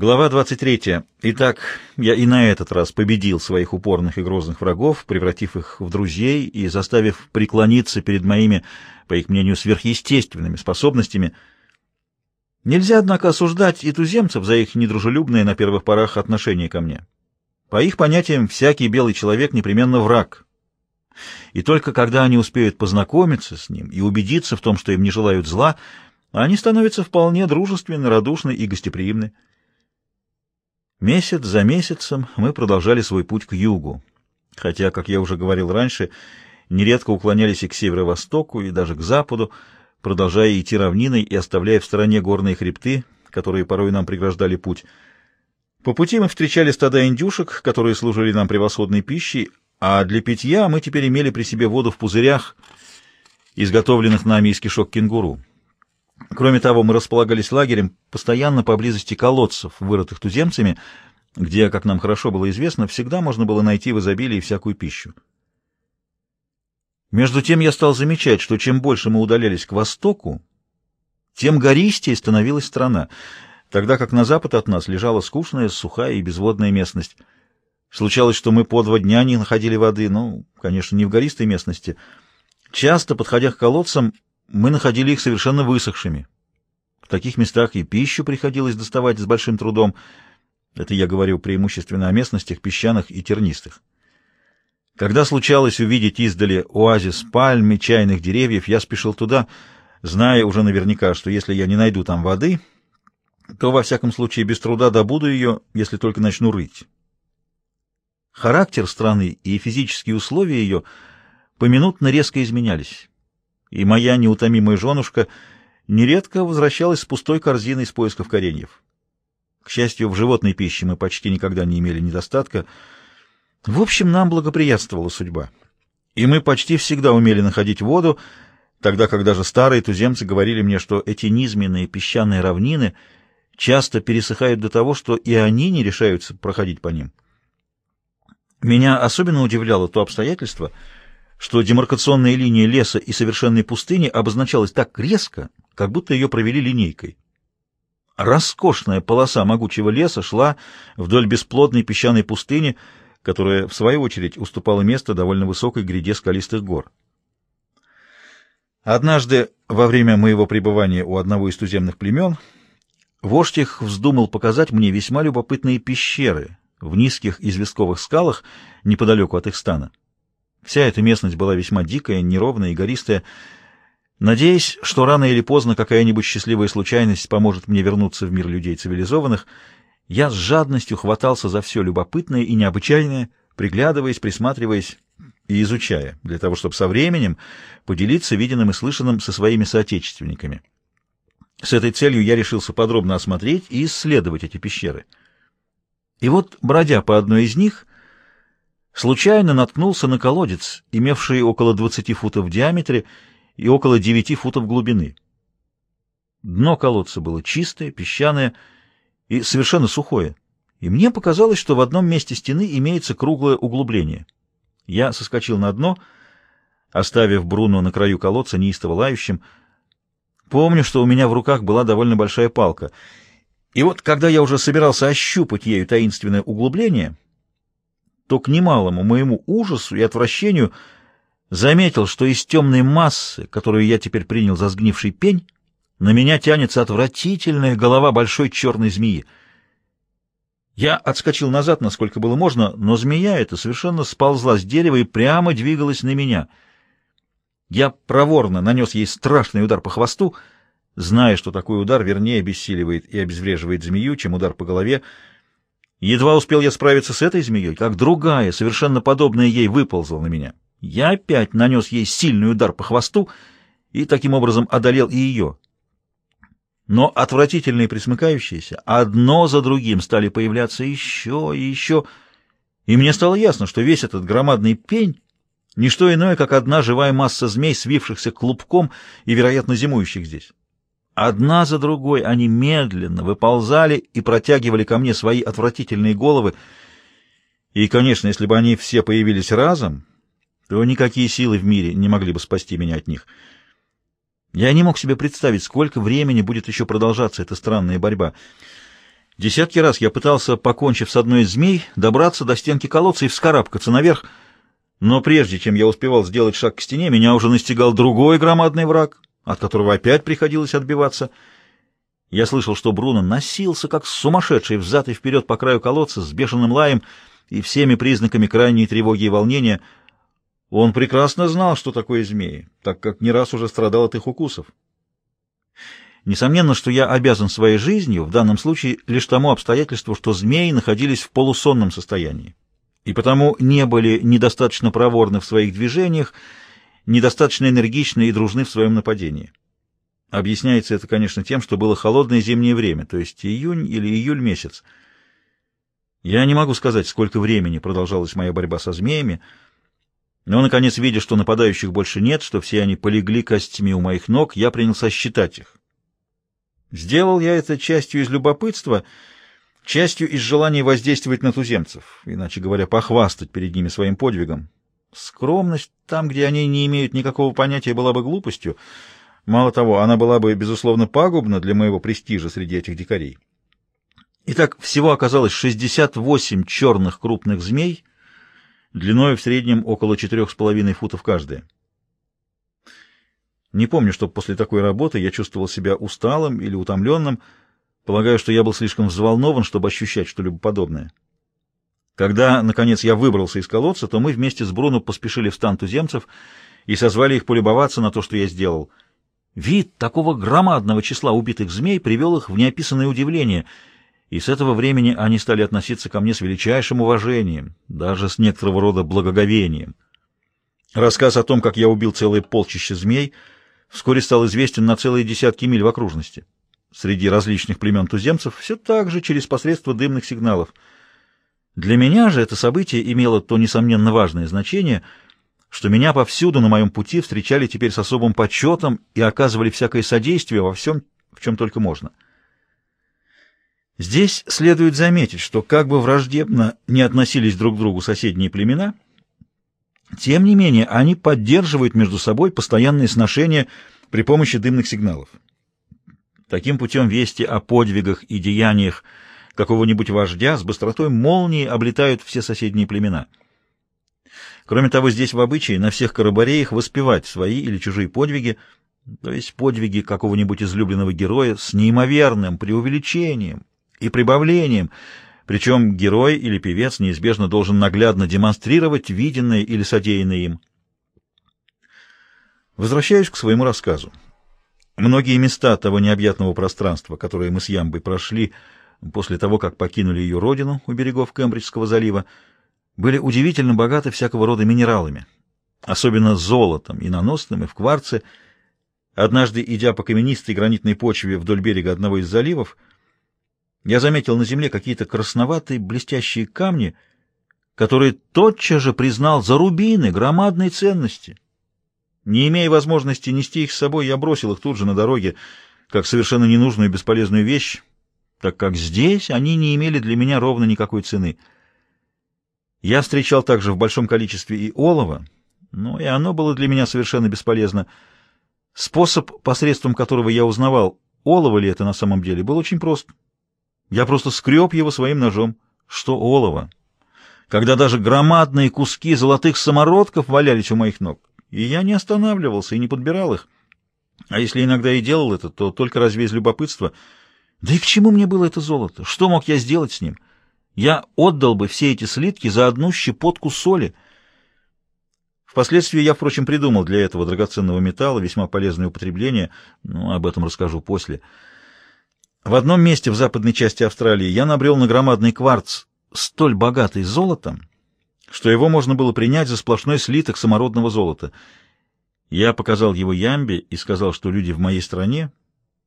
Глава 23. Итак, я и на этот раз победил своих упорных и грозных врагов, превратив их в друзей и заставив преклониться перед моими, по их мнению, сверхъестественными способностями. Нельзя, однако, осуждать и туземцев за их недружелюбное на первых порах отношение ко мне. По их понятиям, всякий белый человек непременно враг. И только когда они успеют познакомиться с ним и убедиться в том, что им не желают зла, они становятся вполне дружественны, радушны и гостеприимны. Месяц за месяцем мы продолжали свой путь к югу, хотя, как я уже говорил раньше, нередко уклонялись и к северо-востоку, и даже к западу, продолжая идти равниной и оставляя в стороне горные хребты, которые порой нам преграждали путь. По пути мы встречали стада индюшек, которые служили нам превосходной пищей, а для питья мы теперь имели при себе воду в пузырях, изготовленных нами из кишок кенгуру. Кроме того, мы располагались лагерем постоянно поблизости колодцев, вырытых туземцами, где, как нам хорошо было известно, всегда можно было найти в изобилии всякую пищу. Между тем я стал замечать, что чем больше мы удалялись к востоку, тем гористее становилась страна, тогда как на запад от нас лежала скучная, сухая и безводная местность. Случалось, что мы по два дня не находили воды, ну, конечно, не в гористой местности. Часто, подходя к колодцам, мы находили их совершенно высохшими. В таких местах и пищу приходилось доставать с большим трудом. Это я говорю преимущественно о местностях песчаных и тернистых. Когда случалось увидеть издали оазис пальм и чайных деревьев, я спешил туда, зная уже наверняка, что если я не найду там воды, то во всяком случае без труда добуду ее, если только начну рыть. Характер страны и физические условия ее поминутно резко изменялись и моя неутомимая женушка нередко возвращалась с пустой корзиной с поисков кореньев. К счастью, в животной пище мы почти никогда не имели недостатка. В общем, нам благоприятствовала судьба. И мы почти всегда умели находить воду, тогда как даже старые туземцы говорили мне, что эти низменные песчаные равнины часто пересыхают до того, что и они не решаются проходить по ним. Меня особенно удивляло то обстоятельство, что демаркационная линия леса и совершенной пустыни обозначалась так резко, как будто ее провели линейкой. Роскошная полоса могучего леса шла вдоль бесплодной песчаной пустыни, которая, в свою очередь, уступала место довольно высокой гряде скалистых гор. Однажды, во время моего пребывания у одного из туземных племен, вождь их вздумал показать мне весьма любопытные пещеры в низких известковых скалах неподалеку от их стана. Вся эта местность была весьма дикая, неровная и гористая. Надеясь, что рано или поздно какая-нибудь счастливая случайность поможет мне вернуться в мир людей цивилизованных, я с жадностью хватался за все любопытное и необычайное, приглядываясь, присматриваясь и изучая, для того, чтобы со временем поделиться виденным и слышанным со своими соотечественниками. С этой целью я решился подробно осмотреть и исследовать эти пещеры. И вот, бродя по одной из них, случайно наткнулся на колодец, имевший около 20 футов в диаметре и около 9 футов глубины. Дно колодца было чистое, песчаное и совершенно сухое, и мне показалось, что в одном месте стены имеется круглое углубление. Я соскочил на дно, оставив Бруно на краю колодца неистово лающим. Помню, что у меня в руках была довольно большая палка, и вот когда я уже собирался ощупать ею таинственное углубление — то к немалому моему ужасу и отвращению заметил, что из темной массы, которую я теперь принял за сгнивший пень, на меня тянется отвратительная голова большой черной змеи. Я отскочил назад, насколько было можно, но змея эта совершенно сползла с дерева и прямо двигалась на меня. Я проворно нанес ей страшный удар по хвосту, зная, что такой удар вернее обессиливает и обезвреживает змею, чем удар по голове, Едва успел я справиться с этой змеей, как другая, совершенно подобная ей, выползла на меня. Я опять нанес ей сильный удар по хвосту и таким образом одолел и ее. Но отвратительные присмыкающиеся одно за другим стали появляться еще и еще, и мне стало ясно, что весь этот громадный пень — не что иное, как одна живая масса змей, свившихся клубком и, вероятно, зимующих здесь. Одна за другой они медленно выползали и протягивали ко мне свои отвратительные головы. И, конечно, если бы они все появились разом, то никакие силы в мире не могли бы спасти меня от них. Я не мог себе представить, сколько времени будет еще продолжаться эта странная борьба. Десятки раз я пытался, покончив с одной из змей, добраться до стенки колодца и вскарабкаться наверх, но прежде чем я успевал сделать шаг к стене, меня уже настигал другой громадный враг, от которого опять приходилось отбиваться. Я слышал, что Бруно носился, как сумасшедший, взад и вперед по краю колодца с бешеным лаем и всеми признаками крайней тревоги и волнения. Он прекрасно знал, что такое змеи, так как не раз уже страдал от их укусов. Несомненно, что я обязан своей жизнью, в данном случае, лишь тому обстоятельству, что змеи находились в полусонном состоянии и потому не были недостаточно проворны в своих движениях, недостаточно энергичны и дружны в своем нападении. Объясняется это, конечно, тем, что было холодное зимнее время, то есть июнь или июль месяц. Я не могу сказать, сколько времени продолжалась моя борьба со змеями, но, наконец, видя, что нападающих больше нет, что все они полегли костями у моих ног, я принялся считать их. Сделал я это частью из любопытства — частью из желания воздействовать на туземцев, иначе говоря, похвастать перед ними своим подвигом. Скромность там, где они не имеют никакого понятия, была бы глупостью. Мало того, она была бы, безусловно, пагубна для моего престижа среди этих дикарей. Итак, всего оказалось 68 черных крупных змей, длиной в среднем около 4,5 футов каждая. Не помню, чтобы после такой работы я чувствовал себя усталым или утомленным, Полагаю, что я был слишком взволнован, чтобы ощущать что-либо подобное. Когда, наконец, я выбрался из колодца, то мы вместе с Бруно поспешили в стан туземцев и созвали их полюбоваться на то, что я сделал. Вид такого громадного числа убитых змей привел их в неописанное удивление, и с этого времени они стали относиться ко мне с величайшим уважением, даже с некоторого рода благоговением. Рассказ о том, как я убил целое полчище змей, вскоре стал известен на целые десятки миль в окружности среди различных племен туземцев, все так же через посредство дымных сигналов. Для меня же это событие имело то, несомненно, важное значение, что меня повсюду на моем пути встречали теперь с особым почетом и оказывали всякое содействие во всем, в чем только можно. Здесь следует заметить, что как бы враждебно не относились друг к другу соседние племена, тем не менее они поддерживают между собой постоянные сношения при помощи дымных сигналов. Таким путем вести о подвигах и деяниях какого-нибудь вождя с быстротой молнии облетают все соседние племена. Кроме того, здесь в обычае на всех карабареях воспевать свои или чужие подвиги, то есть подвиги какого-нибудь излюбленного героя с неимоверным преувеличением и прибавлением, причем герой или певец неизбежно должен наглядно демонстрировать виденное или содеянное им. Возвращаюсь к своему рассказу. Многие места того необъятного пространства, которое мы с Ямбой прошли после того, как покинули ее родину у берегов Кембриджского залива, были удивительно богаты всякого рода минералами, особенно золотом, и наносным, и в кварце. Однажды, идя по каменистой гранитной почве вдоль берега одного из заливов, я заметил на земле какие-то красноватые блестящие камни, которые тотчас же признал за рубины громадной ценности — не имея возможности нести их с собой, я бросил их тут же на дороге, как совершенно ненужную и бесполезную вещь, так как здесь они не имели для меня ровно никакой цены. Я встречал также в большом количестве и олова, но и оно было для меня совершенно бесполезно. Способ, посредством которого я узнавал, олово ли это на самом деле, был очень прост. Я просто скреб его своим ножом. Что олово? Когда даже громадные куски золотых самородков валялись у моих ног и я не останавливался и не подбирал их. А если иногда и делал это, то только разве из любопытства. Да и к чему мне было это золото? Что мог я сделать с ним? Я отдал бы все эти слитки за одну щепотку соли. Впоследствии я, впрочем, придумал для этого драгоценного металла весьма полезное употребление, но об этом расскажу после. В одном месте в западной части Австралии я набрел на громадный кварц, столь богатый золотом, что его можно было принять за сплошной слиток самородного золота. Я показал его Ямбе и сказал, что люди в моей стране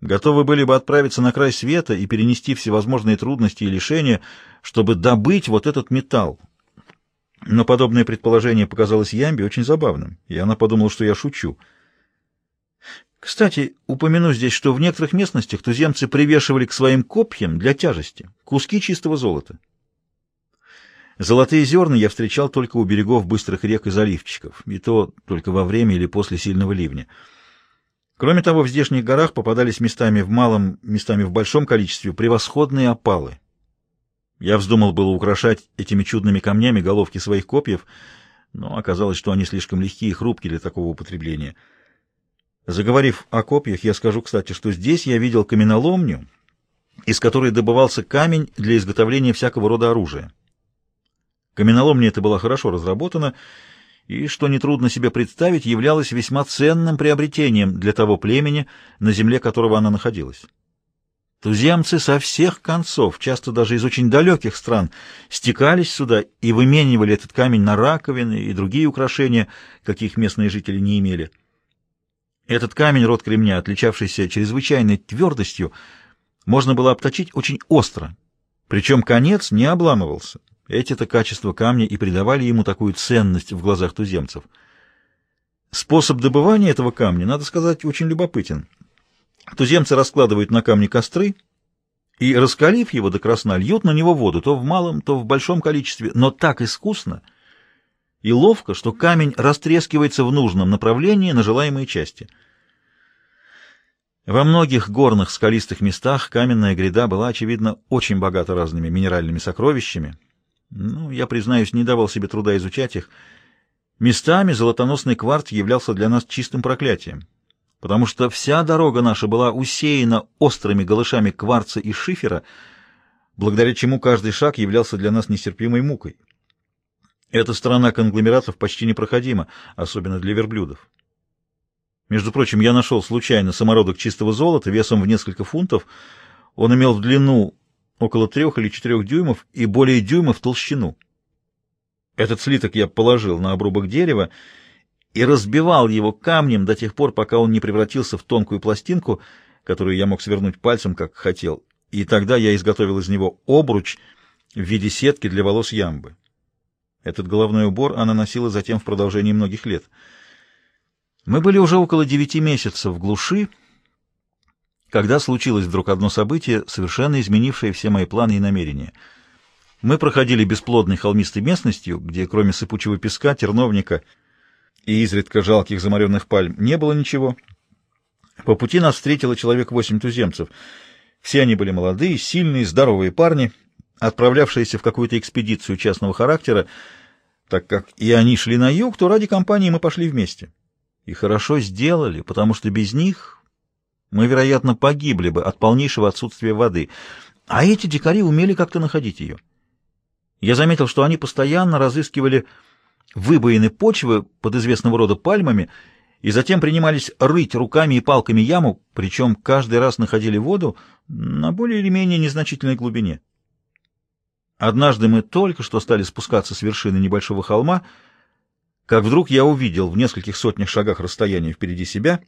готовы были бы отправиться на край света и перенести всевозможные трудности и лишения, чтобы добыть вот этот металл. Но подобное предположение показалось Ямбе очень забавным, и она подумала, что я шучу. Кстати, упомяну здесь, что в некоторых местностях туземцы привешивали к своим копьям для тяжести куски чистого золота. Золотые зерна я встречал только у берегов быстрых рек и заливчиков, и то только во время или после сильного ливня. Кроме того, в здешних горах попадались местами в малом, местами в большом количестве превосходные опалы. Я вздумал было украшать этими чудными камнями головки своих копьев, но оказалось, что они слишком легкие и хрупкие для такого употребления. Заговорив о копьях, я скажу, кстати, что здесь я видел каменоломню, из которой добывался камень для изготовления всякого рода оружия. Каменоломня эта была хорошо разработана, и, что нетрудно себе представить, являлась весьма ценным приобретением для того племени, на земле которого она находилась. Туземцы со всех концов, часто даже из очень далеких стран, стекались сюда и выменивали этот камень на раковины и другие украшения, каких местные жители не имели. Этот камень, род кремня, отличавшийся чрезвычайной твердостью, можно было обточить очень остро, причем конец не обламывался. Эти-то качества камня и придавали ему такую ценность в глазах туземцев. Способ добывания этого камня, надо сказать, очень любопытен. Туземцы раскладывают на камне костры и, раскалив его до красна, льют на него воду, то в малом, то в большом количестве, но так искусно и ловко, что камень растрескивается в нужном направлении на желаемые части. Во многих горных скалистых местах каменная гряда была, очевидно, очень богата разными минеральными сокровищами, ну, я, признаюсь, не давал себе труда изучать их. Местами золотоносный кварц являлся для нас чистым проклятием, потому что вся дорога наша была усеяна острыми галышами кварца и шифера, благодаря чему каждый шаг являлся для нас нестерпимой мукой. Эта сторона конгломератов почти непроходима, особенно для верблюдов. Между прочим, я нашел случайно самородок чистого золота весом в несколько фунтов. Он имел в длину около трех или четырех дюймов и более дюйма в толщину. Этот слиток я положил на обрубок дерева и разбивал его камнем до тех пор, пока он не превратился в тонкую пластинку, которую я мог свернуть пальцем, как хотел, и тогда я изготовил из него обруч в виде сетки для волос ямбы. Этот головной убор она носила затем в продолжении многих лет. Мы были уже около девяти месяцев в глуши, когда случилось вдруг одно событие, совершенно изменившее все мои планы и намерения. Мы проходили бесплодной холмистой местностью, где кроме сыпучего песка, терновника и изредка жалких заморенных пальм не было ничего. По пути нас встретило человек восемь туземцев. Все они были молодые, сильные, здоровые парни, отправлявшиеся в какую-то экспедицию частного характера, так как и они шли на юг, то ради компании мы пошли вместе. И хорошо сделали, потому что без них мы, вероятно, погибли бы от полнейшего отсутствия воды. А эти дикари умели как-то находить ее. Я заметил, что они постоянно разыскивали выбоины почвы под известного рода пальмами и затем принимались рыть руками и палками яму, причем каждый раз находили воду на более или менее незначительной глубине. Однажды мы только что стали спускаться с вершины небольшого холма, как вдруг я увидел в нескольких сотнях шагах расстояния впереди себя,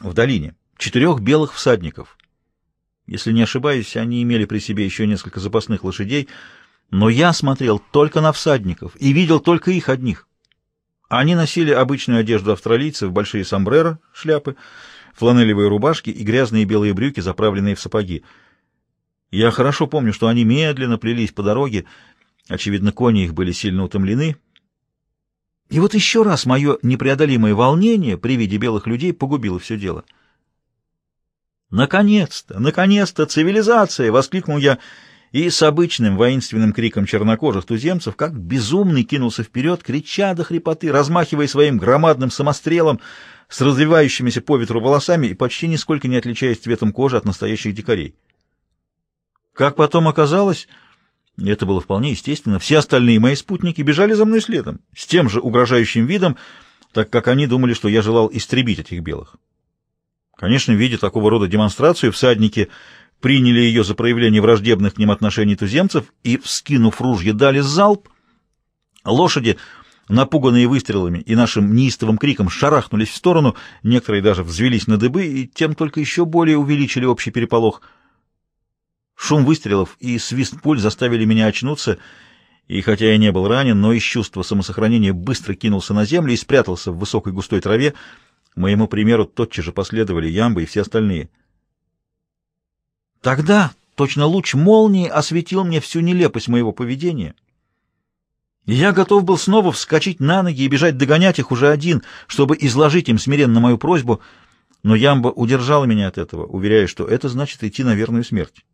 в долине, четырех белых всадников. Если не ошибаюсь, они имели при себе еще несколько запасных лошадей, но я смотрел только на всадников и видел только их одних. Они носили обычную одежду австралийцев, большие сомбреро, шляпы, фланелевые рубашки и грязные белые брюки, заправленные в сапоги. Я хорошо помню, что они медленно плелись по дороге, очевидно, кони их были сильно утомлены. И вот еще раз мое непреодолимое волнение при виде белых людей погубило все дело — «Наконец-то! Наконец-то! Цивилизация!» — воскликнул я, и с обычным воинственным криком чернокожих туземцев, как безумный, кинулся вперед, крича до хрипоты, размахивая своим громадным самострелом с развивающимися по ветру волосами и почти нисколько не отличаясь цветом кожи от настоящих дикарей. Как потом оказалось, это было вполне естественно, все остальные мои спутники бежали за мной следом, с тем же угрожающим видом, так как они думали, что я желал истребить этих белых. Конечно, видя такого рода демонстрацию, всадники приняли ее за проявление враждебных к ним отношений туземцев и, вскинув ружья, дали залп. Лошади, напуганные выстрелами и нашим неистовым криком, шарахнулись в сторону, некоторые даже взвелись на дыбы и тем только еще более увеличили общий переполох. Шум выстрелов и свист пуль заставили меня очнуться, и хотя я не был ранен, но из чувства самосохранения быстро кинулся на землю и спрятался в высокой густой траве, Моему примеру тотчас же последовали Ямба и все остальные. Тогда точно луч молнии осветил мне всю нелепость моего поведения. Я готов был снова вскочить на ноги и бежать догонять их уже один, чтобы изложить им смиренно мою просьбу. но Ямба удержала меня от этого, уверяя, что это значит идти на верную смерть.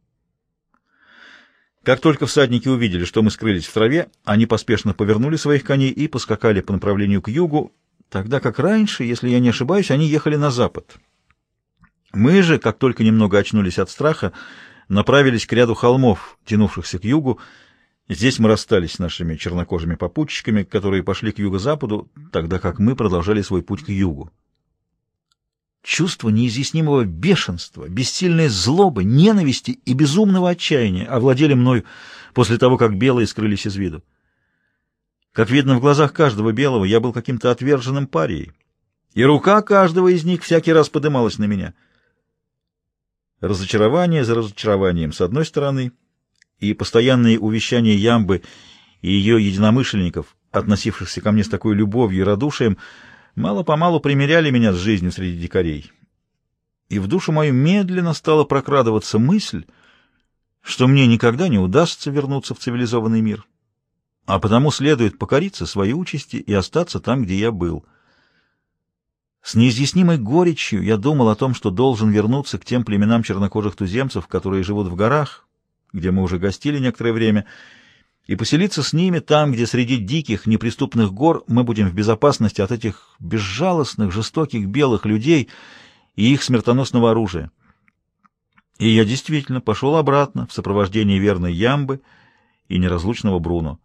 Как только всадники увидели, что мы скрылись в траве, они поспешно повернули своих коней и поскакали по направлению к югу, тогда как раньше, если я не ошибаюсь, они ехали на запад. Мы же, как только немного очнулись от страха, направились к ряду холмов, тянувшихся к югу. Здесь мы расстались с нашими чернокожими попутчиками, которые пошли к юго-западу, тогда как мы продолжали свой путь к югу. Чувство неизъяснимого бешенства, бессильной злобы, ненависти и безумного отчаяния овладели мною после того, как белые скрылись из виду. Как видно в глазах каждого белого, я был каким-то отверженным парией, и рука каждого из них всякий раз подымалась на меня. Разочарование за разочарованием с одной стороны и постоянные увещания Ямбы и ее единомышленников, относившихся ко мне с такой любовью и радушием, мало-помалу примеряли меня с жизнью среди дикарей. И в душу мою медленно стала прокрадываться мысль, что мне никогда не удастся вернуться в цивилизованный мир, а потому следует покориться своей участи и остаться там, где я был. С неизъяснимой горечью я думал о том, что должен вернуться к тем племенам чернокожих туземцев, которые живут в горах, где мы уже гостили некоторое время, и поселиться с ними там, где среди диких, неприступных гор мы будем в безопасности от этих безжалостных, жестоких белых людей и их смертоносного оружия. И я действительно пошел обратно в сопровождении верной Ямбы и неразлучного Бруно.